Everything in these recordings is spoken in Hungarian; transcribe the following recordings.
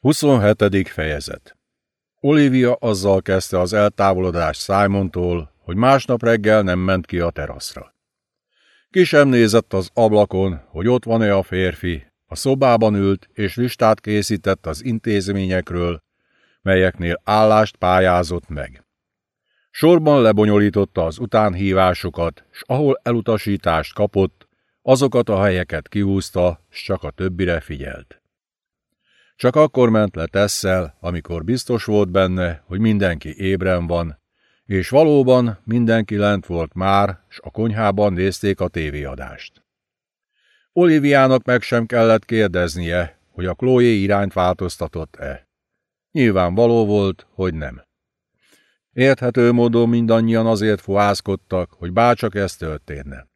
27. fejezet Olivia azzal kezdte az eltávolodást Simontól, hogy másnap reggel nem ment ki a teraszra. Ki sem nézett az ablakon, hogy ott van-e a férfi, a szobában ült és listát készített az intézményekről, melyeknél állást pályázott meg. Sorban lebonyolította az utánhívásokat, s ahol elutasítást kapott, azokat a helyeket kihúzta, s csak a többire figyelt. Csak akkor ment le Tesszel, amikor biztos volt benne, hogy mindenki ébren van, és valóban mindenki lent volt már, s a konyhában nézték a tévéadást. Oliviának meg sem kellett kérdeznie, hogy a Chloe irányt változtatott-e. Nyilvánvaló volt, hogy nem. Érthető módon mindannyian azért fohászkodtak, hogy bárcsak ez történne.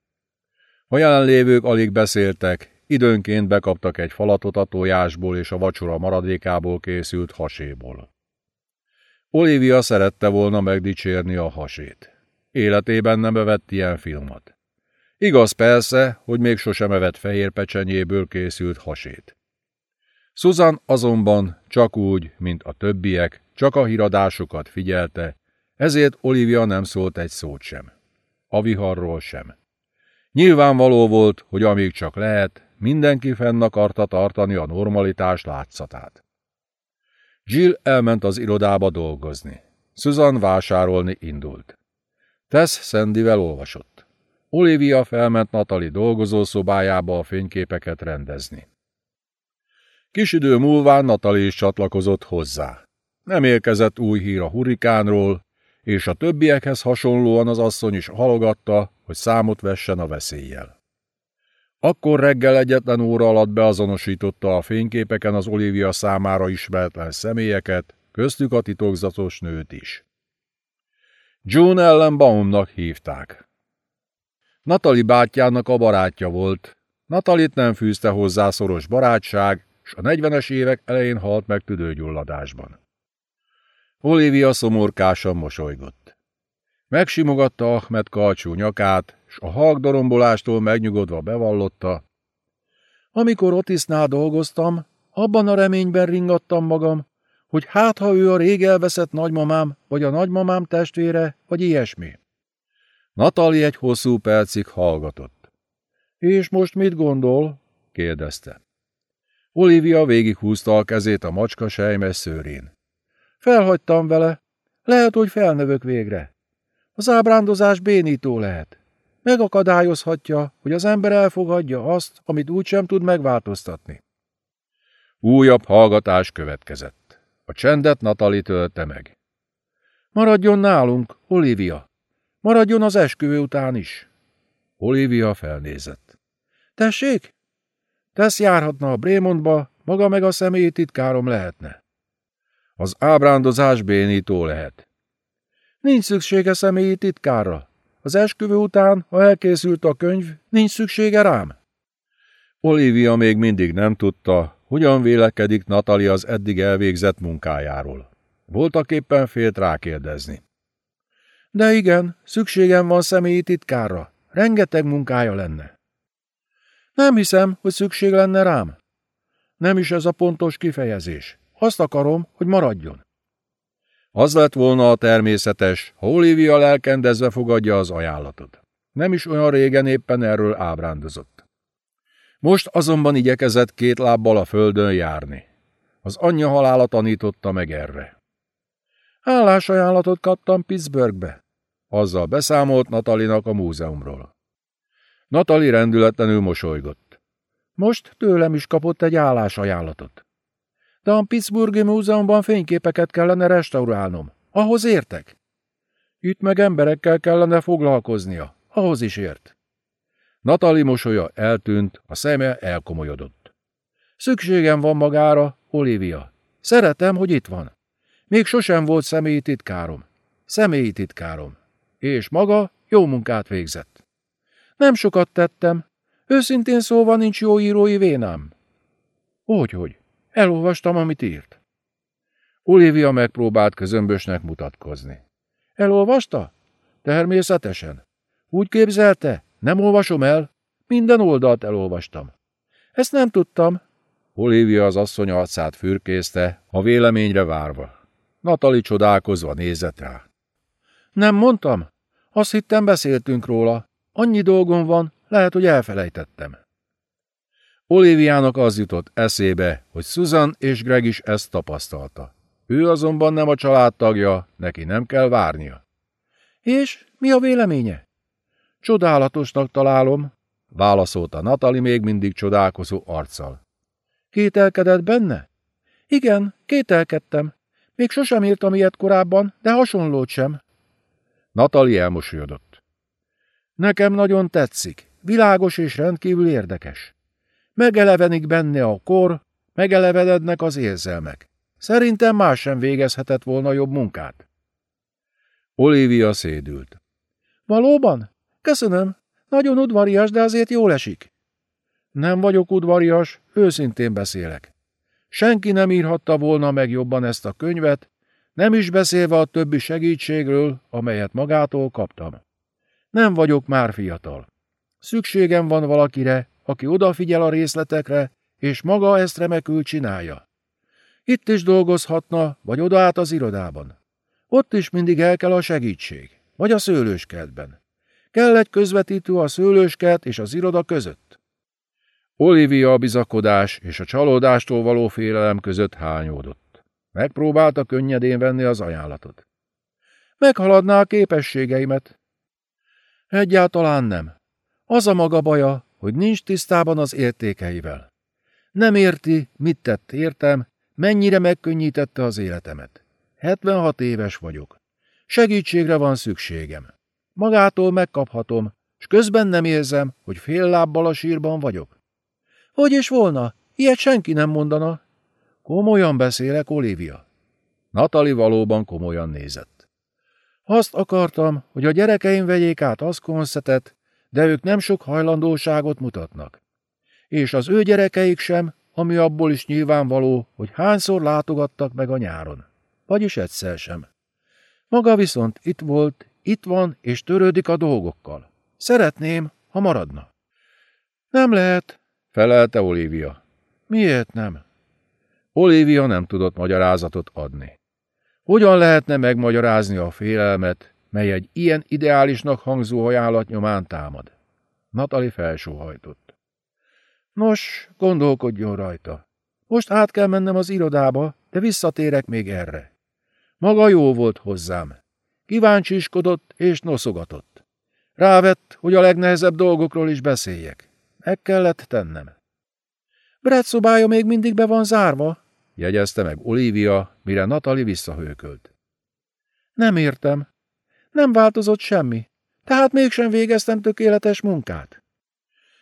A jelenlévők alig beszéltek, Időnként bekaptak egy falatot a tojásból és a vacsora maradékából készült haséból. Olivia szerette volna megdicsérni a hasét. Életében nem evett ilyen filmat. Igaz persze, hogy még sosem evett fehér pecsenyéből készült hasét. Susan azonban csak úgy, mint a többiek, csak a híradásokat figyelte, ezért Olivia nem szólt egy szót sem. A viharról sem. Nyilvánvaló volt, hogy amíg csak lehet, Mindenki fenn akarta tartani a normalitás látszatát. Jill elment az irodába dolgozni. Susan vásárolni indult. Tess Sandyvel olvasott. Olivia felment Natali dolgozószobájába a fényképeket rendezni. Kis idő múlván Natali is csatlakozott hozzá. Nem érkezett új hír a hurikánról, és a többiekhez hasonlóan az asszony is halogatta, hogy számot vessen a veszéllyel. Akkor reggel egyetlen óra alatt beazonosította a fényképeken az Olivia számára ismeretlen személyeket, köztük a titokzatos nőt is. June ellen Baumnak hívták. Natali bátyjának a barátja volt. Natalit nem fűzte hozzá szoros barátság, s a negyvenes évek elején halt meg tüdőgyulladásban. Olivia szomorkásan mosolygott. Megsimogatta Ahmed kalcsú nyakát, s a hagdorombolástól megnyugodva bevallotta. Amikor Otisnál dolgoztam, abban a reményben ringattam magam, hogy hát ha ő a rég elveszett nagymamám, vagy a nagymamám testvére, vagy ilyesmi. Natali egy hosszú percig hallgatott. És most mit gondol? kérdezte. Olivia végighúzta a kezét a macska sejmes szőrén. Felhagytam vele. Lehet, hogy felnövök végre. Az ábrándozás bénító lehet. Megakadályozhatja, hogy az ember elfogadja azt, amit úgysem tud megváltoztatni. Újabb hallgatás következett. A csendet Natali tölte meg. Maradjon nálunk, Olivia. Maradjon az esküvő után is. Olivia felnézett. Tessék? Tesz járhatna a Brémontba, maga meg a személyi titkárom lehetne. Az ábrándozás bénító lehet. Nincs szüksége személyi titkára, az esküvő után, ha elkészült a könyv, nincs szüksége rám? Olivia még mindig nem tudta, hogyan vélekedik Natali az eddig elvégzett munkájáról. Voltak éppen félt rákérdezni. De igen, szükségem van személyi titkára. Rengeteg munkája lenne. Nem hiszem, hogy szükség lenne rám. Nem is ez a pontos kifejezés. Azt akarom, hogy maradjon. Az lett volna a természetes, ha Olivia lelkendezve fogadja az ajánlatot. Nem is olyan régen éppen erről ábrándozott. Most azonban igyekezett két lábbal a földön járni. Az anyja halála tanította meg erre. Állásajánlatot kaptam Pittsburghbe. Azzal beszámolt Natalinak a múzeumról. Natali rendületlenül mosolygott. Most tőlem is kapott egy állásajánlatot de a Pittsburghi Múzeumban fényképeket kellene restaurálnom. Ahhoz értek? Itt meg emberekkel kellene foglalkoznia. Ahhoz is ért. Natali mosolya eltűnt, a szeme elkomolyodott. Szükségem van magára, Olivia. Szeretem, hogy itt van. Még sosem volt személyi titkárom. Személyi titkárom. És maga jó munkát végzett. Nem sokat tettem. Őszintén szóval nincs jó írói vénám. Hogyhogy? Elolvastam, amit írt. Olivia megpróbált közömbösnek mutatkozni. Elolvasta? Természetesen. Úgy képzelte? Nem olvasom el? Minden oldalt elolvastam. Ezt nem tudtam. Olivia az asszony arcát fürkészte, a véleményre várva. Natali csodálkozva nézett rá. Nem mondtam? Azt hittem beszéltünk róla. Annyi dolgom van, lehet, hogy elfelejtettem. Oliviának az jutott eszébe, hogy Susan és Greg is ezt tapasztalta. Ő azonban nem a családtagja, neki nem kell várnia. És mi a véleménye? Csodálatosnak találom, válaszolta Natali még mindig csodálkozó arccal. Kételkedett benne? Igen, kételkedtem. Még sosem írtam ilyet korábban, de hasonlót sem. Natali elmosolyodott. Nekem nagyon tetszik, világos és rendkívül érdekes. Megelevenik benne a kor, megelevenednek az érzelmek. Szerintem más sem végezhetett volna jobb munkát. Olivia szédült. Valóban? Köszönöm. Nagyon udvarias, de azért jól esik. Nem vagyok udvarias, őszintén beszélek. Senki nem írhatta volna meg jobban ezt a könyvet, nem is beszélve a többi segítségről, amelyet magától kaptam. Nem vagyok már fiatal. Szükségem van valakire, aki odafigyel a részletekre, és maga ezt remekül csinálja. Itt is dolgozhatna, vagy odaát az irodában. Ott is mindig el kell a segítség, vagy a szőlőskertben. Kell egy közvetítő a szőlőskert és az iroda között. Olivia a bizakodás és a csalódástól való félelem között hányódott. Megpróbálta könnyedén venni az ajánlatot. Meghaladná a képességeimet. Egyáltalán nem. Az a maga baja, hogy nincs tisztában az értékeivel. Nem érti, mit tett értem, mennyire megkönnyítette az életemet. 76 éves vagyok. Segítségre van szükségem. Magától megkaphatom, és közben nem érzem, hogy fél lábbal a sírban vagyok. Hogy is volna? Ilyet senki nem mondana. Komolyan beszélek, Olivia. Natali valóban komolyan nézett. Azt akartam, hogy a gyerekeim vegyék át Aszkonszetet, de ők nem sok hajlandóságot mutatnak. És az ő gyerekeik sem, ami abból is nyilvánvaló, hogy hányszor látogattak meg a nyáron. Vagyis egyszer sem. Maga viszont itt volt, itt van, és törődik a dolgokkal. Szeretném, ha maradna. Nem lehet, felelte Olivia. Miért nem? Olivia nem tudott magyarázatot adni. Hogyan lehetne megmagyarázni a félelmet, mely egy ilyen ideálisnak hangzó ajánlat nyomán támad? Natali felsóhajtott. Nos, gondolkodjon rajta. Most át kell mennem az irodába, de visszatérek még erre. Maga jó volt hozzám. Kíváncsiskodott és noszogatott. Rávett, hogy a legnehezebb dolgokról is beszéljek. Meg kellett tennem. Brett szobája még mindig be van zárva, jegyezte meg Olivia, mire Natali visszahőkölt. Nem értem. Nem változott semmi, tehát mégsem végeztem tökéletes munkát.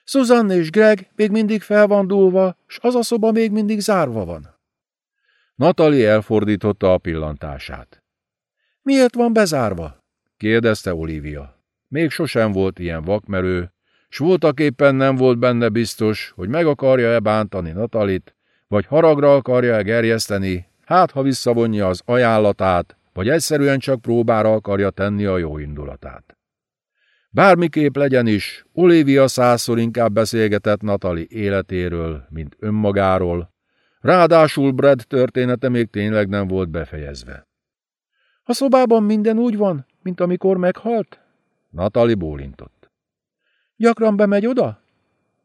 Susan és Greg még mindig fel van dúlva, s az a szoba még mindig zárva van. Natali elfordította a pillantását. Miért van bezárva? kérdezte Olivia. Még sosem volt ilyen vakmerő, s voltak éppen nem volt benne biztos, hogy meg akarja-e bántani Natalit, vagy haragra akarja-e gerjeszteni, hát ha visszavonja az ajánlatát, vagy egyszerűen csak próbára akarja tenni a jó indulatát. Bármiképp legyen is, Olivia százszor inkább beszélgetett Natali életéről, mint önmagáról, ráadásul Brad története még tényleg nem volt befejezve. A szobában minden úgy van, mint amikor meghalt? Natali bólintott. Gyakran bemegy oda?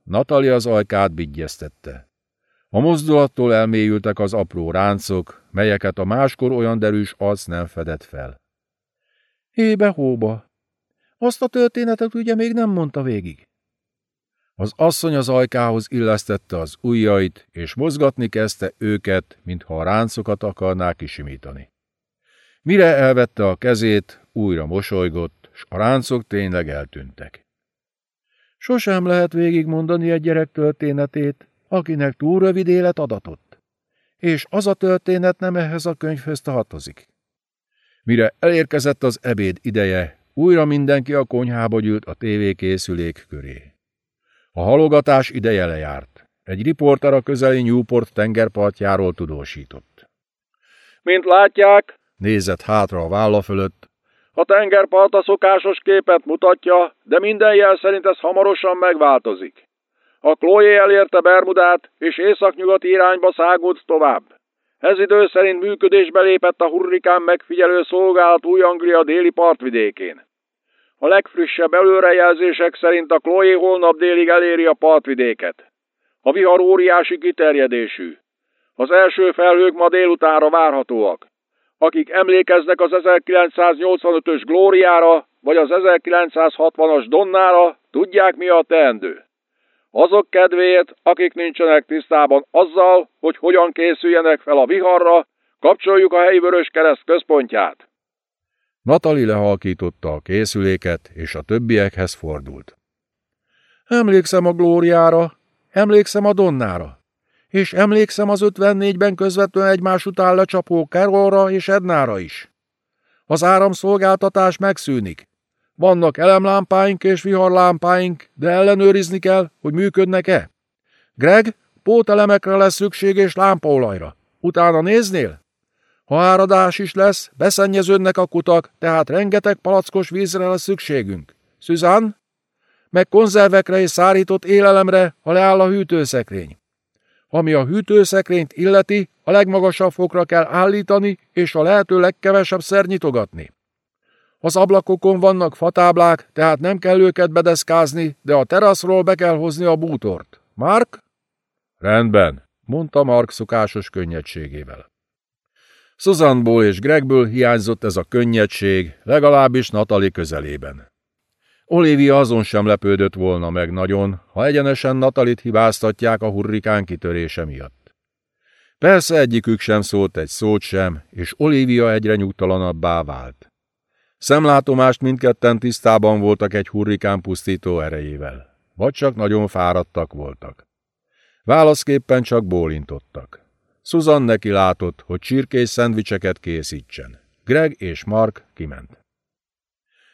Natali az ajkát bigyeztette. A mozdulattól elmélyültek az apró ráncok, melyeket a máskor olyan derűs arc nem fedett fel. Hébe-hóba. Azt a történetet ugye még nem mondta végig. Az asszony az ajkához illesztette az ujjait, és mozgatni kezdte őket, mintha a ráncokat akarná kisimítani. Mire elvette a kezét, újra mosolygott, s a ráncok tényleg eltűntek. Sosem lehet végigmondani egy gyerek történetét, akinek túl rövid élet adatott. És az a történet nem ehhez a könyvhöz tartozik. Mire elérkezett az ebéd ideje, újra mindenki a konyhába gyűlt a tévékészülék köré. A halogatás ideje lejárt. Egy riporter a közeli Newport tengerpartjáról tudósított. Mint látják, nézett hátra a válla fölött, a tengerpart a szokásos képet mutatja, de minden jel szerint ez hamarosan megváltozik. A Chloe elérte Bermudát, és északnyugati irányba szágult tovább. Ez idő szerint működésbe lépett a hurrikán megfigyelő szolgálat Új-Anglia déli partvidékén. A legfrissebb előrejelzések szerint a Chloe holnap délig eléri a partvidéket. A vihar óriási kiterjedésű. Az első felhők ma délutánra várhatóak. Akik emlékeznek az 1985-ös Glóriára, vagy az 1960-as Donnára, tudják mi a teendő. Azok kedvéért, akik nincsenek tisztában azzal, hogy hogyan készüljenek fel a viharra, kapcsoljuk a helyi vörös kereszt központját. Natali lehalkította a készüléket, és a többiekhez fordult. Emlékszem a Glóriára, emlékszem a Donnára, és emlékszem az 54-ben közvetlenül egymás után lecsapó Carolra és Ednára is. Az áramszolgáltatás megszűnik. Vannak elemlámpáink és viharlámpáink, de ellenőrizni kell, hogy működnek-e. Greg, pótelemekre lesz szükség és lámpaolajra. Utána néznél? Ha áradás is lesz, beszennyeződnek a kutak, tehát rengeteg palackos vízre lesz szükségünk. Szüzán? Meg konzervekre és szárított élelemre, ha leáll a hűtőszekrény. Ami a hűtőszekrényt illeti, a legmagasabb fokra kell állítani, és a lehető legkevesebb szer nyitogatni. Az ablakokon vannak fatáblák, tehát nem kell őket bedeszkázni, de a teraszról be kell hozni a bútort. Mark? Rendben, mondta Mark szokásos könnyedségével. Susanból és Gregből hiányzott ez a könnyedség, legalábbis Natali közelében. Olivia azon sem lepődött volna meg nagyon, ha egyenesen Natalit hibáztatják a hurrikán kitörése miatt. Persze egyikük sem szólt egy szót sem, és Olivia egyre nyugtalanabbá vált. Szemlátomást mindketten tisztában voltak egy hurrikán pusztító erejével, vagy csak nagyon fáradtak voltak. Válaszképpen csak bólintottak. Susan neki látott, hogy csirkés szendvicseket készítsen. Greg és Mark kiment.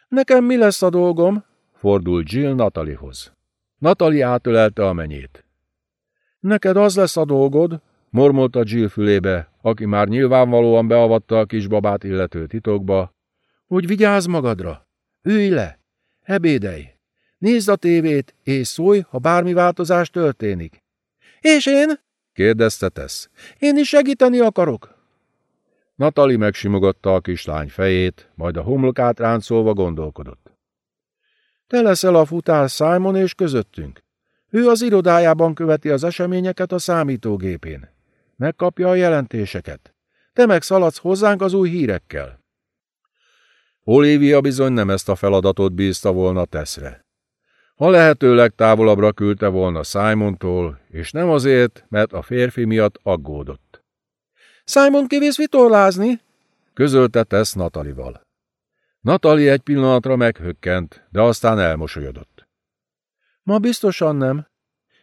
Nekem mi lesz a dolgom? fordult Jill Natalihoz. Natali átölelte a menyét. Neked az lesz a dolgod, mormolta Jill fülébe, aki már nyilvánvalóan beavatta a kisbabát illető titokba, hogy vigyázz magadra. Ülj le, ebédelj, nézd a tévét, és szólj, ha bármi változás történik. És én? kérdezte Tess. Én is segíteni akarok. Natali megsimogatta a kislány fejét, majd a homlokát ráncolva gondolkodott. Te leszel a futár Simon és közöttünk. Ő az irodájában követi az eseményeket a számítógépén. Megkapja a jelentéseket. Te meg szaladsz hozzánk az új hírekkel. Olivia bizony nem ezt a feladatot bízta volna Teszre. Ha lehetőleg távolabbra küldte volna Simontól, és nem azért, mert a férfi miatt aggódott. Simon kivész vitorlázni? közölte Tesz Natalival. Natali egy pillanatra meghökkent, de aztán elmosolyodott. Ma biztosan nem.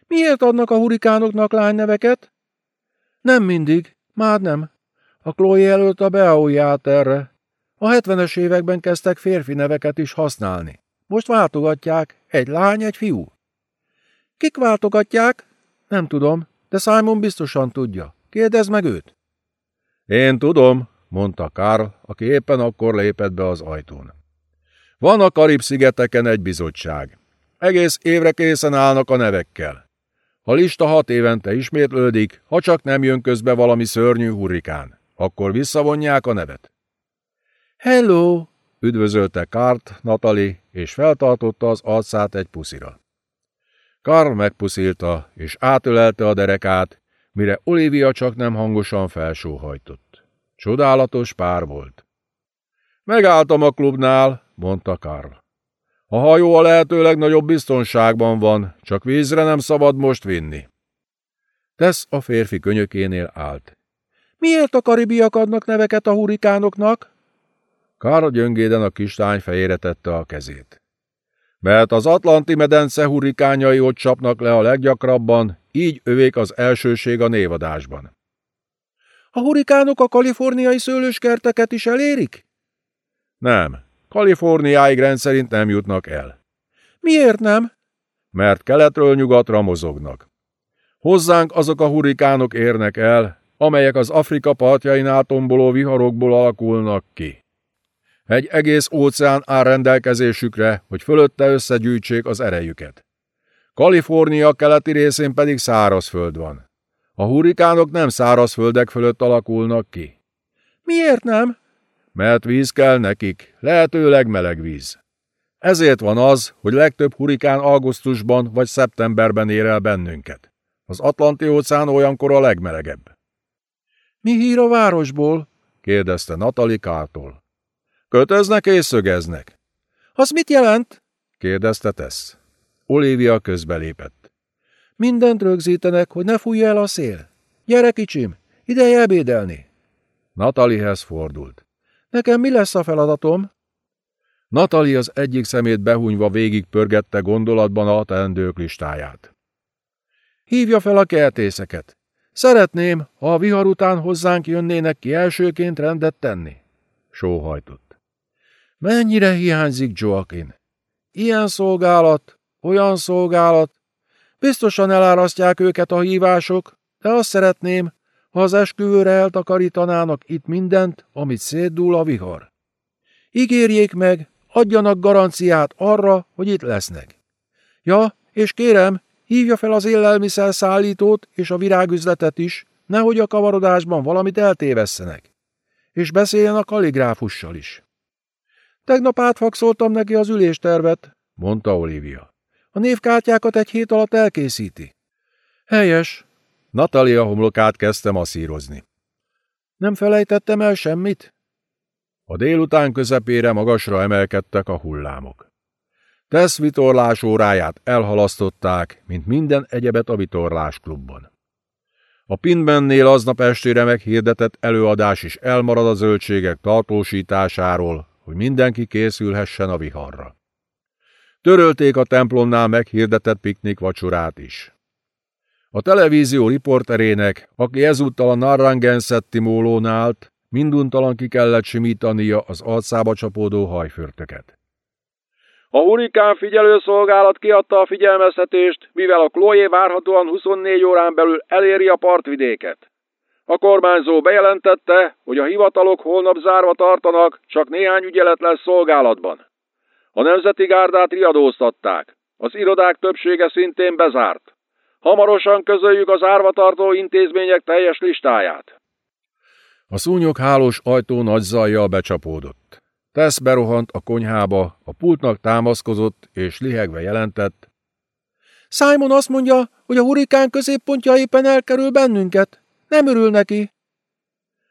Miért adnak a hurikánoknak lányneveket? Nem mindig, már nem. A Chloe jelölt a Beauját erre. A hetvenes években kezdtek férfi neveket is használni. Most váltogatják, egy lány, egy fiú. Kik váltogatják? Nem tudom, de Simon biztosan tudja. Kérdezd meg őt. Én tudom, mondta Karl, aki éppen akkor lépett be az ajtón. Van a Karib-szigeteken egy bizottság. Egész évre készen állnak a nevekkel. A lista hat évente ismétlődik, ha csak nem jön közbe valami szörnyű hurrikán. Akkor visszavonják a nevet. Hello! üdvözölte Kárt Natali, és feltartotta az arcát egy puszira. Karl megpuszilta, és átölelte a derekát, mire Olivia csak nem hangosan felsóhajtott. Csodálatos pár volt. Megálltam a klubnál, mondta Karl. A hajó a lehető legnagyobb biztonságban van, csak vízre nem szabad most vinni. Tesz a férfi könyökénél állt. Miért a karibiak adnak neveket a hurikánoknak? Karl gyöngéden a kislány fejére tette a kezét. Mert az Atlanti medence hurikányai ott csapnak le a leggyakrabban, így övék az elsőség a névadásban. A hurikánok a kaliforniai szőlőskerteket is elérik? Nem, Kaliforniáig rendszerint nem jutnak el. Miért nem? Mert keletről nyugatra mozognak. Hozzánk azok a hurikánok érnek el, amelyek az Afrika partjain tomboló viharokból alakulnak ki. Egy egész óceán áll rendelkezésükre, hogy fölötte összegyűjtsék az erejüket. Kalifornia keleti részén pedig szárazföld van. A hurrikánok nem szárazföldek fölött alakulnak ki. Miért nem? Mert víz kell nekik, lehetőleg meleg víz. Ezért van az, hogy legtöbb hurikán augusztusban vagy szeptemberben ér el bennünket. Az Atlanti-óceán olyankor a legmelegebb. Mi hír a városból? kérdezte Natali Kártól. Kötöznek és szögeznek. Az mit jelent? kérdezte Tess. Olivia közbelépett. Mindent rögzítenek, hogy ne fújja el a szél. Gyere, kicsim, ideje ebédelni. Natalihez fordult. Nekem mi lesz a feladatom? Natali az egyik szemét behúnyva végig pörgette gondolatban a teendők listáját. Hívja fel a kertészeket. Szeretném, ha a vihar után hozzánk jönnének ki elsőként rendet tenni. Sóhajtott. Mennyire hiányzik Joaquin? Ilyen szolgálat, olyan szolgálat. Biztosan elárasztják őket a hívások, de azt szeretném, ha az esküvőre eltakarítanának itt mindent, amit szétdúl a vihar. Ígérjék meg, adjanak garanciát arra, hogy itt lesznek. Ja, és kérem, hívja fel az élelmiszer szállítót és a virágüzletet is, nehogy a kavarodásban valamit eltévesszenek. És beszéljen a kaligráfussal is. Tegnap átfakszoltam neki az üléstervet, mondta Olivia. A névkártyákat egy hét alatt elkészíti. Helyes. Natalia homlokát kezdte masszírozni. Nem felejtettem el semmit? A délután közepére magasra emelkedtek a hullámok. Tesz vitorlás óráját elhalasztották, mint minden egyebet a vitorlásklubban. A Pinbennél aznap estére meghirdetett előadás is elmarad a zöldségek tartósításáról, hogy mindenki készülhessen a viharra. Törölték a templomnál meghirdetett piknik vacsorát is. A televízió riporterének, aki ezúttal a Narrangensetti mólón állt, minduntalan ki kellett simítania az arcába csapódó hajförtöket. A hurikán figyelőszolgálat kiadta a figyelmeztetést, mivel a Chloe várhatóan 24 órán belül eléri a partvidéket. A kormányzó bejelentette, hogy a hivatalok holnap zárva tartanak, csak néhány ügyelet lesz szolgálatban. A Nemzeti Gárdát riadóztatták. Az irodák többsége szintén bezárt. Hamarosan közöljük az árvatartó intézmények teljes listáját. A szúnyog hálós ajtó nagy zajjal becsapódott. Tesz berohant a konyhába, a pultnak támaszkozott, és lihegve jelentett. Simon azt mondja, hogy a hurikán középpontja éppen elkerül bennünket. Nem örül neki.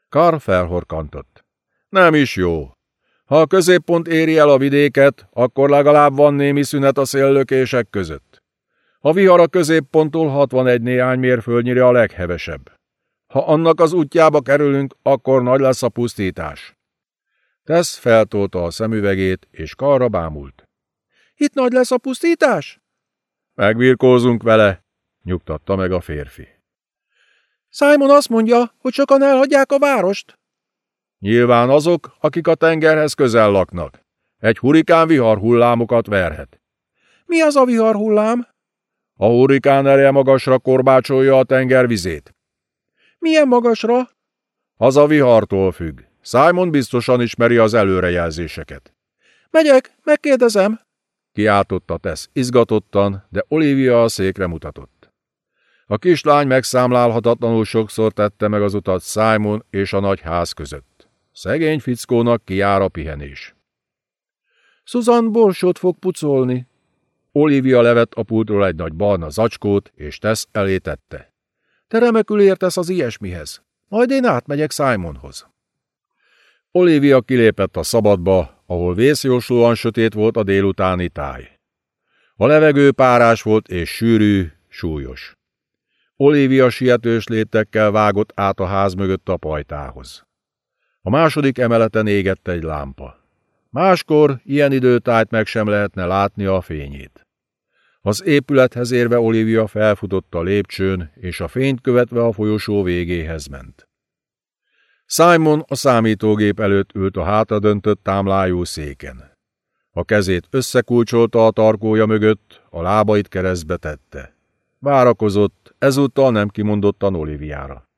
Karl felhorkantott. Nem is jó. Ha a középpont éri el a vidéket, akkor legalább van némi szünet a széllökések között. A vihar a középponttól 61 néhány mérföldnyire a leghevesebb. Ha annak az útjába kerülünk, akkor nagy lesz a pusztítás. Tesz feltolta a szemüvegét, és karra bámult. Itt nagy lesz a pusztítás? Megvirkózunk vele, nyugtatta meg a férfi. Simon azt mondja, hogy sokan elhagyják a várost. Nyilván azok, akik a tengerhez közel laknak. Egy hurikán vihar hullámokat verhet. Mi az a vihar hullám? A hurikán ereje magasra korbácsolja a tenger vizét. Milyen magasra? Az a vihartól függ. Simon biztosan ismeri az előrejelzéseket. Megyek, megkérdezem. Kiáltotta Tess izgatottan, de Olivia a székre mutatott. A kislány megszámlálhatatlanul sokszor tette meg az utat Simon és a nagy ház között. Szegény fickónak kiár pihenés. Susan borsót fog pucolni. Olivia levett a pultról egy nagy barna zacskót, és Tess elé tette. Te remekül értesz az ilyesmihez. Majd én átmegyek Simonhoz. Olivia kilépett a szabadba, ahol vészjóslóan sötét volt a délutáni táj. A levegő párás volt és sűrű, súlyos. Olivia sietős létekkel vágott át a ház mögött a pajtához. A második emeleten égett egy lámpa. Máskor ilyen időtájt meg sem lehetne látni a fényét. Az épülethez érve Olivia felfutott a lépcsőn, és a fényt követve a folyosó végéhez ment. Simon a számítógép előtt ült a hátradöntött támlájú széken. A kezét összekulcsolta a tarkója mögött, a lábait keresztbe tette. Várakozott, ezúttal nem kimondottan Oliviára.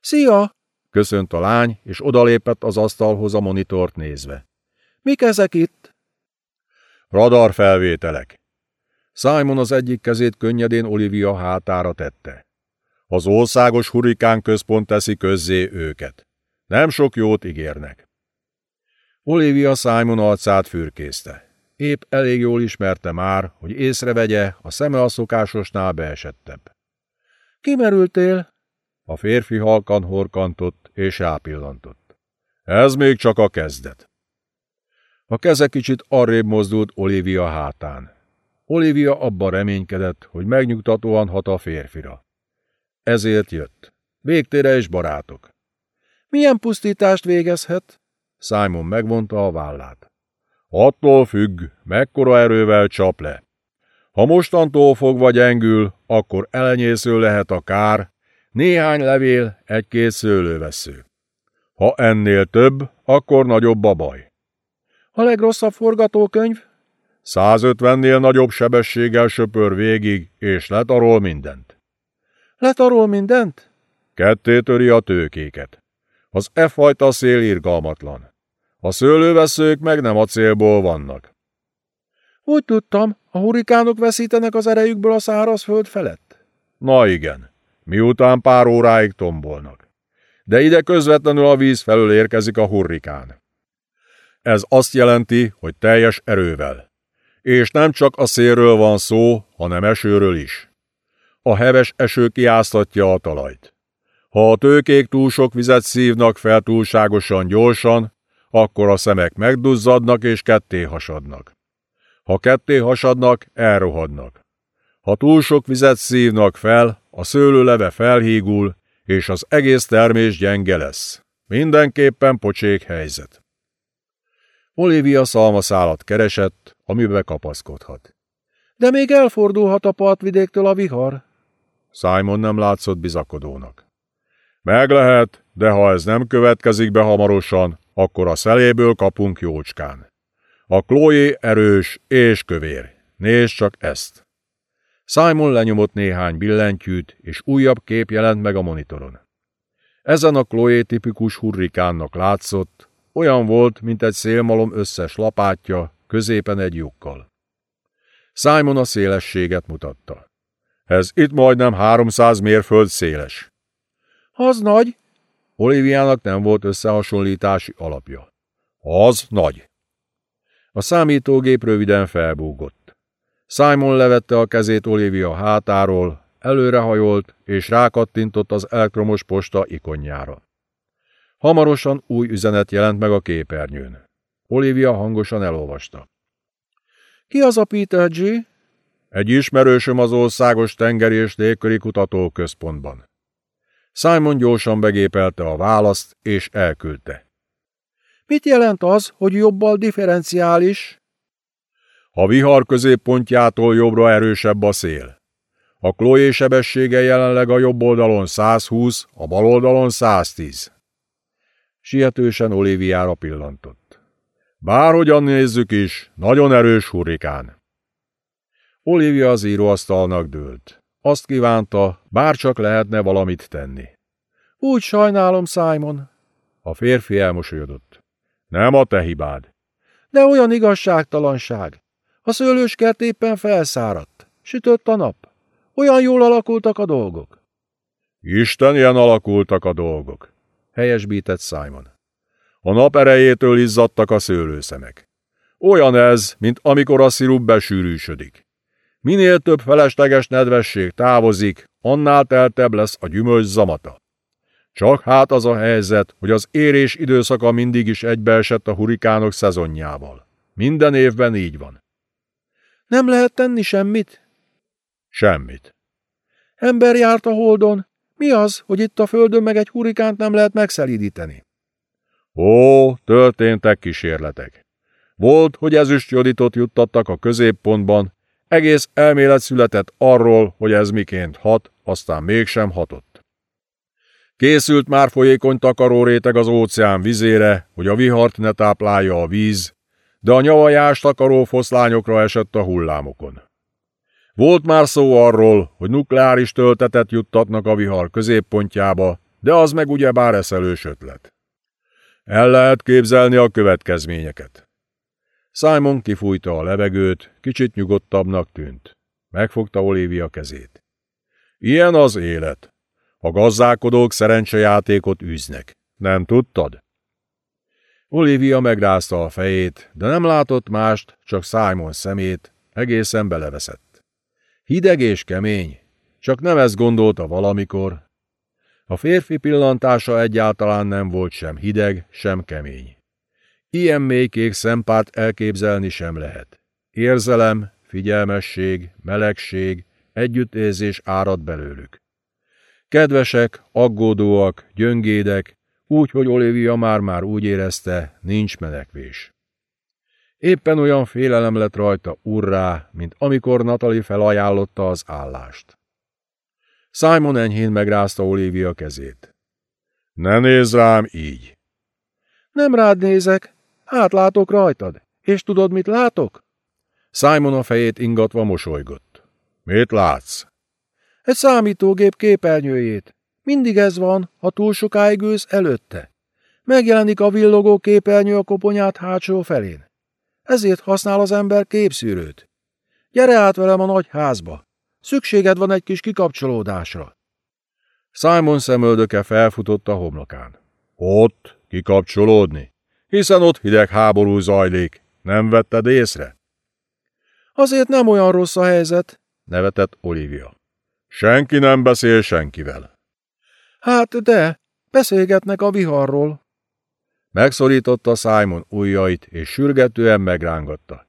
Szia! köszönt a lány, és odalépett az asztalhoz a monitort nézve. Mik ezek itt? Radar felvételek. Simon az egyik kezét könnyedén Olivia hátára tette. Az országos hurikán központ teszi közzé őket. Nem sok jót ígérnek. Olivia Simon arcát fürkészte. Épp elég jól ismerte már, hogy észrevegye, a szeme a szokásosnál beesettebb. Kimerültél? A férfi halkan horkantott és rápillantott. Ez még csak a kezdet. A keze kicsit arrébb mozdult Olivia hátán. Olivia abban reménykedett, hogy megnyugtatóan hat a férfira. Ezért jött. Végtére is barátok. Milyen pusztítást végezhet? Simon megvonta a vállát. Attól függ, mekkora erővel csap le. Ha mostantól fogva gyengül, akkor elenyésző lehet a kár, néhány levél, egy-két szőlővesző. Ha ennél több, akkor nagyobb a baj. A legrosszabb forgatókönyv? 150-nél nagyobb sebességgel söpör végig, és letarol mindent. Letarol mindent? Ketté töri a tőkéket. Az e fajta szél irgalmatlan. A szőlőveszők meg nem a célból vannak. Úgy tudtam, a hurikánok veszítenek az erejükből a szárazföld felett. Na igen, miután pár óráig tombolnak. De ide közvetlenül a víz felől érkezik a hurrikán. Ez azt jelenti, hogy teljes erővel. És nem csak a szélről van szó, hanem esőről is. A heves eső kiáztatja a talajt. Ha a tőkék túl sok vizet szívnak fel túlságosan gyorsan, akkor a szemek megduzzadnak és ketté hasadnak. Ha ketté hasadnak, elrohadnak. Ha túl sok vizet szívnak fel, a szőlőleve felhígul, és az egész termés gyenge lesz. Mindenképpen pocsék helyzet. Olivia szalmaszálat keresett, amibe kapaszkodhat. De még elfordulhat a partvidéktől a vihar. Simon nem látszott bizakodónak. Meg lehet, de ha ez nem következik be hamarosan, akkor a szeléből kapunk jócskán. A Chloe erős és kövér. Nézd csak ezt! Simon lenyomott néhány billentyűt, és újabb kép jelent meg a monitoron. Ezen a Chloe tipikus hurrikánnak látszott, olyan volt, mint egy szélmalom összes lapátja, középen egy lyukkal. Simon a szélességet mutatta. Ez itt majdnem 300 mérföld széles. Az nagy. Oliviának nem volt összehasonlítási alapja. Az nagy. A számítógép röviden felbúgott. Simon levette a kezét Olivia hátáról, előrehajolt és rákattintott az elektromos posta ikonjára. Hamarosan új üzenet jelent meg a képernyőn. Olivia hangosan elolvasta. Ki az a Peter G? Egy ismerősöm az országos tengeri és légköri kutatóközpontban. Simon gyorsan begépelte a választ, és elküldte. Mit jelent az, hogy jobbal differenciális? A vihar középpontjától jobbra erősebb a szél. A Chloe sebessége jelenleg a jobb oldalon 120, a bal oldalon 110. Sietősen Oliviára pillantott. Bárhogyan nézzük is, nagyon erős hurrikán. Olivia az íróasztalnak dőlt. Azt kívánta, bár csak lehetne valamit tenni. Úgy sajnálom, Simon. A férfi elmosolyodott. Nem a te hibád. De olyan igazságtalanság. A szőlőskert éppen felszáradt. Sütött a nap. Olyan jól alakultak a dolgok. Isten ilyen alakultak a dolgok, helyesbített Simon. A nap erejétől izzadtak a szőlőszemek. Olyan ez, mint amikor a szirup besűrűsödik. Minél több felesleges nedvesség távozik, annál teltebb lesz a gyümölcs zamata. Csak hát az a helyzet, hogy az érés időszaka mindig is egybeesett a hurikánok szezonjával. Minden évben így van. Nem lehet tenni semmit? Semmit. Ember járt a holdon. Mi az, hogy itt a földön meg egy hurikánt nem lehet megszelídíteni? Ó, történtek kísérletek. Volt, hogy ezüst joditot juttattak a középpontban, egész elmélet született arról, hogy ez miként hat, aztán mégsem hatott. Készült már folyékony takaróréteg az óceán vizére, hogy a vihart ne táplálja a víz, de a nyavajás takaró foszlányokra esett a hullámokon. Volt már szó arról, hogy nukleáris töltetet juttatnak a vihar középpontjába, de az meg ugyebár eszelős ötlet. El lehet képzelni a következményeket. Simon kifújta a levegőt, kicsit nyugodtabbnak tűnt. Megfogta Olivia kezét. Ilyen az élet. A gazdálkodók szerencsejátékot űznek. Nem tudtad? Olivia megrázta a fejét, de nem látott mást, csak Simon szemét, egészen beleveszett. Hideg és kemény, csak nem ezt gondolta valamikor. A férfi pillantása egyáltalán nem volt sem hideg, sem kemény. Ilyen mélykék szempárt elképzelni sem lehet. Érzelem, figyelmesség, melegség, együttérzés árad belőlük. Kedvesek, aggódóak, gyöngédek, úgy, hogy Olivia már-már úgy érezte, nincs menekvés. Éppen olyan félelem lett rajta urrá, mint amikor Natali felajánlotta az állást. Simon enyhén megrázta Olivia kezét. Ne nézz rám így! Nem rád nézek, átlátok rajtad, és tudod, mit látok? Simon a fejét ingatva mosolygott. Mit látsz? Egy számítógép képernyőjét. Mindig ez van, ha túl sokáig ülsz előtte. Megjelenik a villogó képernyő a koponyát hátsó felén. Ezért használ az ember képszűrőt. Gyere át velem a nagy házba. Szükséged van egy kis kikapcsolódásra. Simon szemöldöke felfutott a homlokán. Ott kikapcsolódni? Hiszen ott hideg háború zajlik. Nem vetted észre? Azért nem olyan rossz a helyzet, nevetett Olivia. Senki nem beszél senkivel. Hát de, beszélgetnek a viharról. Megszorította Simon ujjait, és sürgetően megrángatta.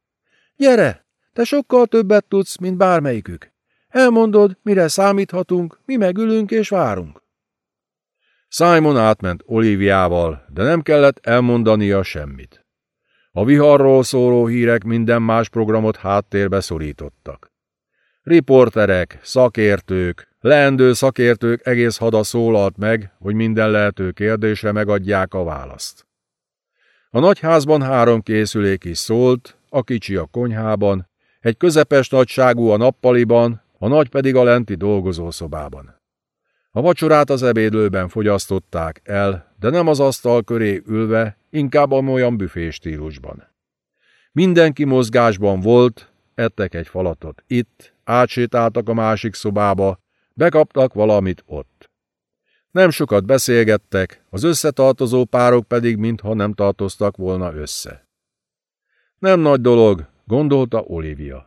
Gyere, te sokkal többet tudsz, mint bármelyikük. Elmondod, mire számíthatunk, mi megülünk és várunk. Simon átment Oliviával, de nem kellett elmondania semmit. A viharról szóló hírek minden más programot háttérbe szorítottak. Riporterek, szakértők, leendő szakértők egész hada szólalt meg, hogy minden lehető kérdésre megadják a választ. A nagyházban három készülék is szólt, a kicsi a konyhában, egy közepes nagyságú a nappaliban, a nagy pedig a lenti dolgozószobában. A vacsorát az ebédlőben fogyasztották el, de nem az asztal köré ülve, inkább olyan büfé stílusban. Mindenki mozgásban volt, ettek egy falatot itt, átsétáltak a másik szobába, bekaptak valamit ott. Nem sokat beszélgettek, az összetartozó párok pedig mintha nem tartoztak volna össze. Nem nagy dolog, gondolta Olivia.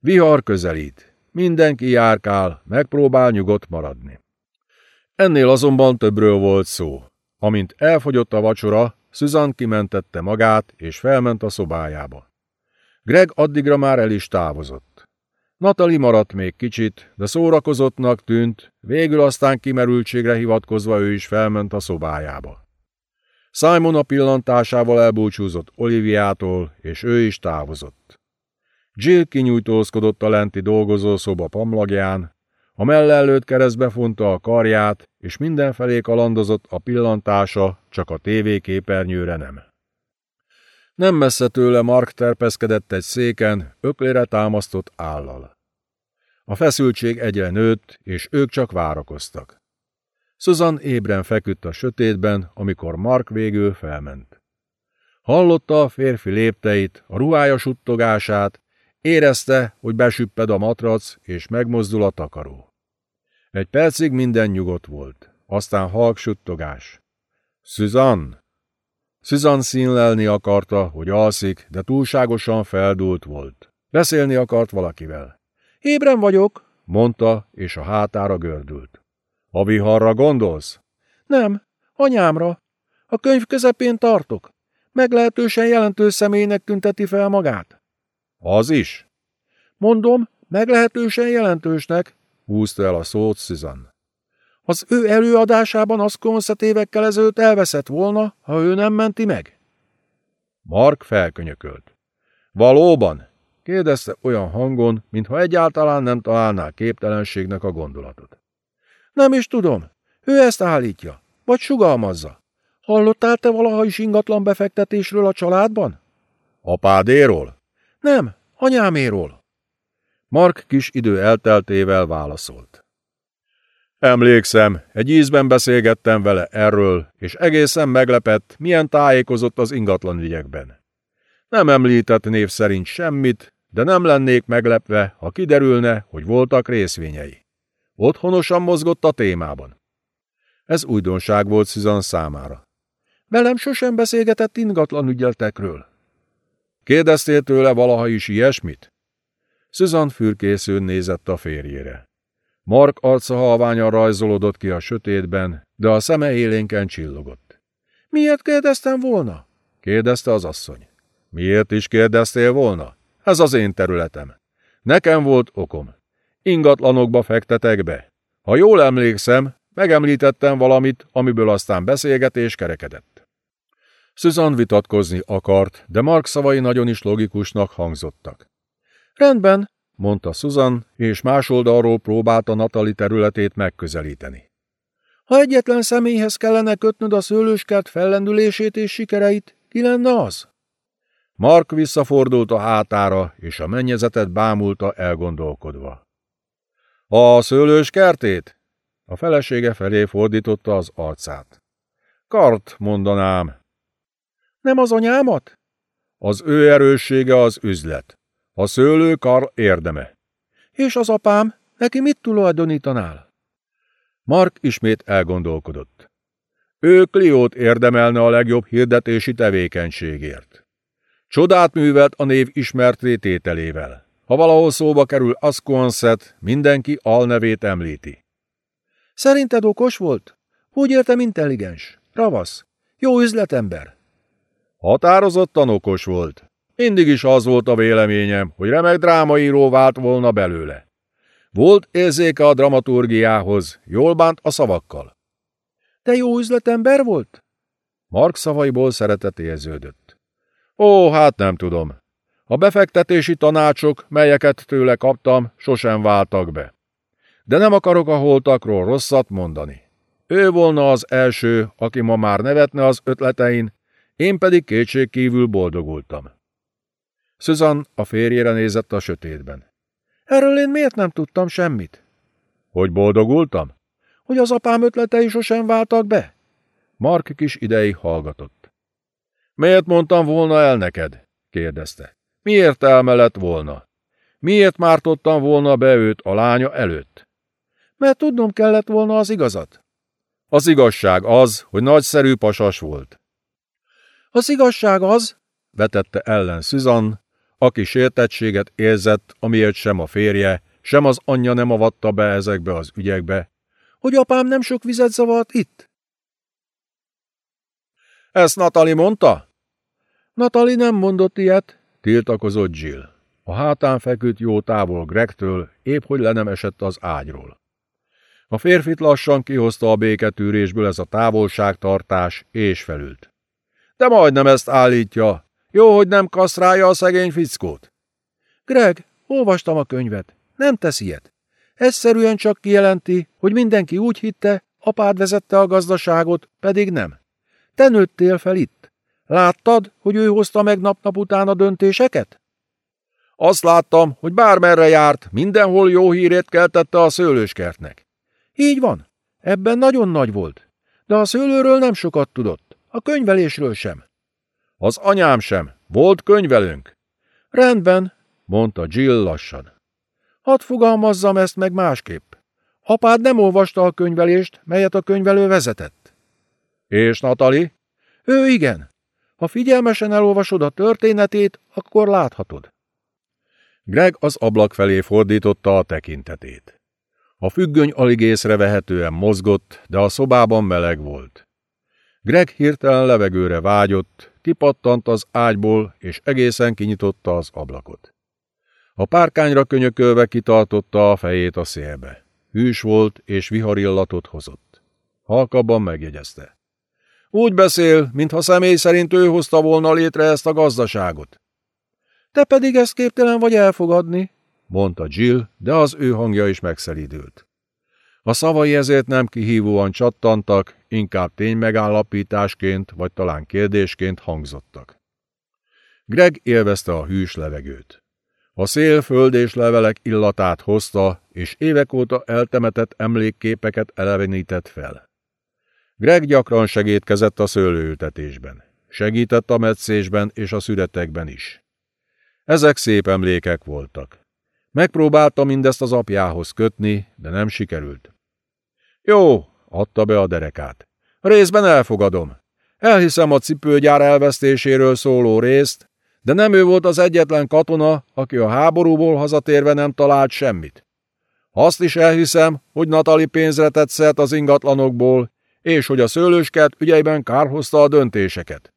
Vihar közelít, mindenki járkál, megpróbál nyugodt maradni. Ennél azonban többről volt szó. Amint elfogyott a vacsora, Susan kimentette magát, és felment a szobájába. Greg addigra már el is távozott. Natali maradt még kicsit, de szórakozottnak tűnt, végül aztán kimerültségre hivatkozva ő is felment a szobájába. Simon a pillantásával elbúcsúzott Oliviától, és ő is távozott. Jill kinyújtózkodott a lenti dolgozószoba pamlagján, a mellellőtt keresztbe fonta a karját, és mindenfelé kalandozott a pillantása, csak a tévéképernyőre nem. Nem messze tőle Mark terpeszkedett egy széken, öklére támasztott állal. A feszültség egyre nőtt, és ők csak várakoztak. Susan ébren feküdt a sötétben, amikor Mark végül felment. Hallotta a férfi lépteit, a ruhája suttogását, érezte, hogy besüpped a matrac, és megmozdul a takaró. Egy percig minden nyugodt volt, aztán halk suttogás. Susan! Susan színlelni akarta, hogy alszik, de túlságosan feldúlt volt. Beszélni akart valakivel. Ébren vagyok, mondta, és a hátára gördült. A viharra gondolsz? Nem, anyámra. A könyv közepén tartok. Meglehetősen jelentős személynek tünteti fel magát. Az is? Mondom, meglehetősen jelentősnek, húzta el a szót Susan. Az ő előadásában az konszet évekkel ezelőtt elveszett volna, ha ő nem menti meg? Mark felkönyökölt. Valóban? kérdezte olyan hangon, mintha egyáltalán nem találná képtelenségnek a gondolatot. Nem is tudom. Ő ezt állítja. Vagy sugalmazza. Hallottál te valaha is ingatlan befektetésről a családban? Apádéról? Nem, anyáméról. Mark kis idő elteltével válaszolt. Emlékszem, egy ízben beszélgettem vele erről, és egészen meglepett, milyen tájékozott az ingatlan ügyekben. Nem említett név szerint semmit, de nem lennék meglepve, ha kiderülne, hogy voltak részvényei. Otthonosan mozgott a témában. Ez újdonság volt Susan számára. Velem sosem beszélgetett ingatlan ügyeltekről. Kérdeztél tőle valaha is ilyesmit? Susan fürkészőn nézett a férjére. Mark arca halványan rajzolódott ki a sötétben, de a szeme élénken csillogott. Miért kérdeztem volna? kérdezte az asszony. Miért is kérdeztél volna? Ez az én területem. Nekem volt okom. Ingatlanokba fektetek be. Ha jól emlékszem, megemlítettem valamit, amiből aztán beszélgetés kerekedett. Susan vitatkozni akart, de Mark szavai nagyon is logikusnak hangzottak. Rendben, mondta Susan, és más oldalról próbálta Natali területét megközelíteni. Ha egyetlen személyhez kellene kötnöd a szőlőskert fellendülését és sikereit, ki lenne az? Mark visszafordult a hátára, és a mennyezetet bámulta elgondolkodva. A szőlős kertét? A felesége felé fordította az arcát. Kart, mondanám. Nem az anyámat? Az ő erőssége az üzlet. A szőlő kar érdeme. És az apám, neki mit tulajdonítanál? Mark ismét elgondolkodott. Ő Kliót érdemelne a legjobb hirdetési tevékenységért. Csodát művelt a név ismert rétételével. Ha valahol szóba kerül Asquanset, mindenki alnevét említi. Szerinted okos volt? Úgy értem intelligens, ravasz, jó üzletember. Határozottan okos volt. Mindig is az volt a véleményem, hogy remek drámaíró vált volna belőle. Volt érzéke a dramaturgiához, jól bánt a szavakkal. De jó üzletember volt? Mark szavaiból szeretet érződött. Ó, hát nem tudom. A befektetési tanácsok, melyeket tőle kaptam, sosem váltak be. De nem akarok a holtakról rosszat mondani. Ő volna az első, aki ma már nevetne az ötletein, én pedig kétségkívül boldogultam. Susan a férjére nézett a sötétben. Erről én miért nem tudtam semmit? Hogy boldogultam? Hogy az apám ötletei sosem váltak be? Mark kis ideig hallgatott. Miért mondtam volna el neked? kérdezte. Miért elme volna? Miért mártottam volna be őt a lánya előtt? Mert tudnom kellett volna az igazat. Az igazság az, hogy nagyszerű pasas volt. Az igazság az, vetette ellen Susan, aki sértettséget érzett, amiért sem a férje, sem az anyja nem avatta be ezekbe az ügyekbe, hogy apám nem sok vizet zavart itt. Ezt Natali mondta? Natali nem mondott ilyet, tiltakozott Jill. A hátán feküdt jó távol Gregtől, épp hogy le nem esett az ágyról. A férfit lassan kihozta a béketűrésből ez a távolságtartás, és felült. De majdnem ezt állítja. Jó, hogy nem kaszrálja a szegény fickót. Greg, olvastam a könyvet. Nem tesz ilyet. Egyszerűen csak kijelenti, hogy mindenki úgy hitte, apád vezette a gazdaságot, pedig nem. Te nőttél fel itt. Láttad, hogy ő hozta meg nap-nap után a döntéseket? Azt láttam, hogy bármerre járt, mindenhol jó hírét keltette a szőlőskertnek. Így van. Ebben nagyon nagy volt. De a szőlőről nem sokat tudott. A könyvelésről sem. Az anyám sem. Volt könyvelőnk. Rendben, mondta Jill lassan. Hadd fogalmazzam ezt meg másképp. Apád nem olvasta a könyvelést, melyet a könyvelő vezetett. És Natali? Ő igen. Ha figyelmesen elolvasod a történetét, akkor láthatod. Greg az ablak felé fordította a tekintetét. A függöny alig észrevehetően mozgott, de a szobában meleg volt. Greg hirtelen levegőre vágyott, kipattant az ágyból, és egészen kinyitotta az ablakot. A párkányra könyökölve kitartotta a fejét a szélbe. Hűs volt, és viharillatot hozott. Halkabban megjegyezte. Úgy beszél, mintha személy szerint ő hozta volna létre ezt a gazdaságot. Te pedig ezt képtelen vagy elfogadni, mondta Jill, de az ő hangja is megszelídült. A szavai ezért nem kihívóan csattantak, inkább ténymegállapításként vagy talán kérdésként hangzottak. Greg élvezte a hűs levegőt. A szél föld és levelek illatát hozta, és évek óta eltemetett emlékképeket elevenített fel. Greg gyakran segítkezett a szőlőültetésben. Segített a metszésben és a szüretekben is. Ezek szép emlékek voltak. Megpróbálta mindezt az apjához kötni, de nem sikerült. Jó, adta be a derekát. Részben elfogadom. Elhiszem a cipőgyár elvesztéséről szóló részt, de nem ő volt az egyetlen katona, aki a háborúból hazatérve nem talált semmit. Azt is elhiszem, hogy Natali pénzre tett szert az ingatlanokból, és hogy a szőlőskert ügyeiben kárhozta a döntéseket.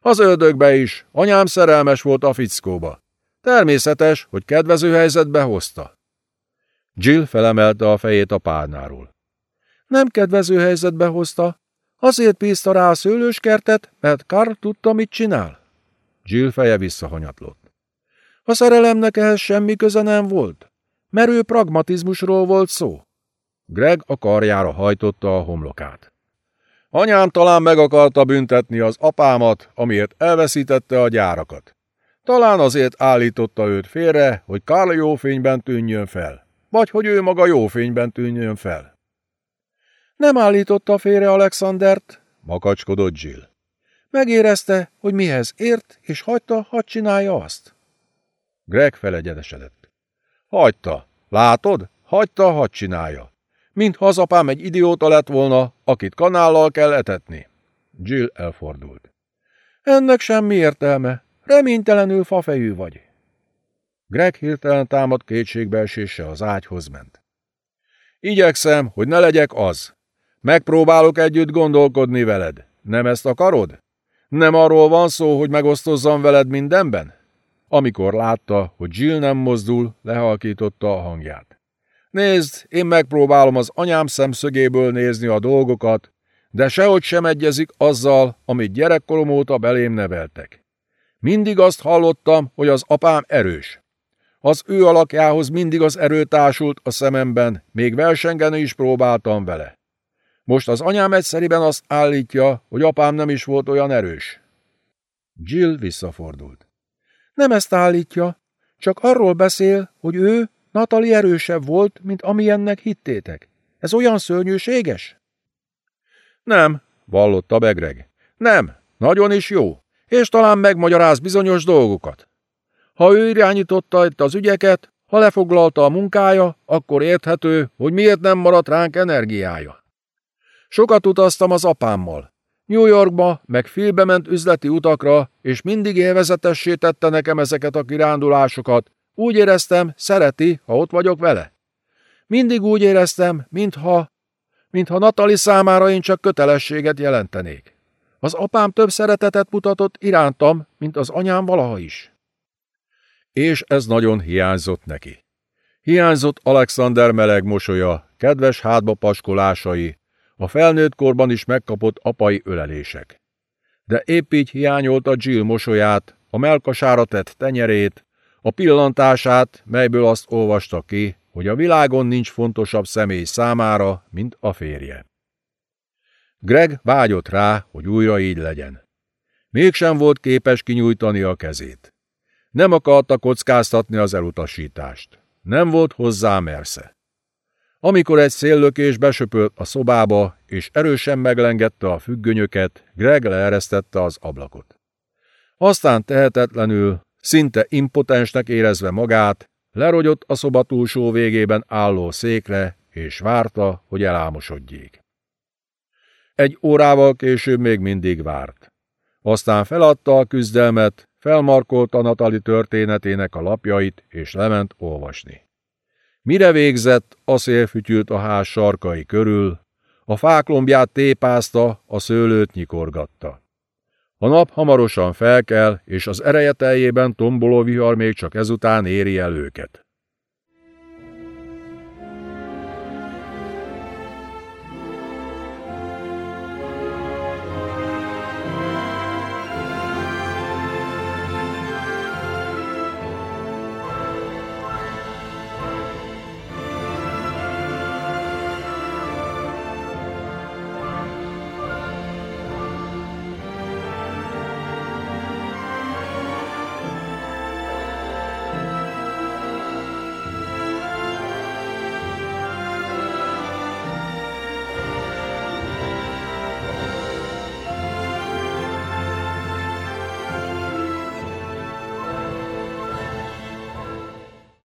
Az ördögbe is, anyám szerelmes volt a fickóba. Természetes, hogy kedvező helyzetbe hozta. Jill felemelte a fejét a párnáról. Nem kedvező helyzetbe hozta. Azért bízta rá a szőlőskertet, mert Karl tudta, mit csinál. Jill feje visszahanyatlott. A szerelemnek ehhez semmi köze nem volt. Merő pragmatizmusról volt szó. Greg a karjára hajtotta a homlokát. Anyám talán meg akarta büntetni az apámat, amiért elveszítette a gyárakat. Talán azért állította őt félre, hogy Karl jó fényben tűnjön fel, vagy hogy ő maga jó fényben tűnjön fel. Nem állította félre Alexandert, makacskodott Jill. Megérezte, hogy mihez ért, és hagyta, hadd csinálja azt. Greg felegyenesedett. Hagyta. Látod? Hagyta, hadd csinálja. Mint ha az apám egy idióta lett volna, akit kanállal kell etetni. Jill elfordult. Ennek semmi értelme. Reménytelenül fafejű vagy. Greg hirtelen támad kétségbeesése az ágyhoz ment. Igyekszem, hogy ne legyek az. Megpróbálok együtt gondolkodni veled. Nem ezt akarod? Nem arról van szó, hogy megosztozzam veled mindenben? Amikor látta, hogy Jill nem mozdul, lehalkította a hangját. Nézd, én megpróbálom az anyám szemszögéből nézni a dolgokat, de sehogy sem egyezik azzal, amit gyerekkorom óta belém neveltek. Mindig azt hallottam, hogy az apám erős. Az ő alakjához mindig az erő társult a szememben, még versengeni is próbáltam vele. Most az anyám egyszeriben azt állítja, hogy apám nem is volt olyan erős. Jill visszafordult. Nem ezt állítja, csak arról beszél, hogy ő, Natali erősebb volt, mint amilyennek hittétek. Ez olyan szörnyűséges? Nem, vallotta Begreg. Nem, nagyon is jó, és talán megmagyaráz bizonyos dolgokat. Ha ő irányította itt az ügyeket, ha lefoglalta a munkája, akkor érthető, hogy miért nem maradt ránk energiája. Sokat utaztam az apámmal. New Yorkba, meg Philbe ment üzleti utakra, és mindig élvezetessé tette nekem ezeket a kirándulásokat. Úgy éreztem, szereti, ha ott vagyok vele. Mindig úgy éreztem, mintha, mintha Natali számára én csak kötelességet jelentenék. Az apám több szeretetet mutatott irántam, mint az anyám valaha is. És ez nagyon hiányzott neki. Hiányzott Alexander meleg mosolya, kedves hátba paskolásai, a felnőtt korban is megkapott apai ölelések. De épp így hiányolta Jill mosolyát, a melkasára tett tenyerét, a pillantását, melyből azt olvasta ki, hogy a világon nincs fontosabb személy számára, mint a férje. Greg vágyott rá, hogy újra így legyen. Mégsem volt képes kinyújtani a kezét. Nem akarta kockáztatni az elutasítást. Nem volt hozzá mersze. Amikor egy széllökés besöpölt a szobába, és erősen meglengette a függönyöket, Greg leeresztette az ablakot. Aztán tehetetlenül, szinte impotensnek érezve magát, lerogyott a szoba túlsó végében álló székre, és várta, hogy elámosodjék. Egy órával később még mindig várt. Aztán feladta a küzdelmet, felmarkolta Natali történetének a lapjait, és lement olvasni. Mire végzett, a szél fütyült a ház sarkai körül, a fáklombját tépázta, a szőlőt nyikorgatta. A nap hamarosan felkel, és az ereje teljében tomboló vihar még csak ezután éri el őket.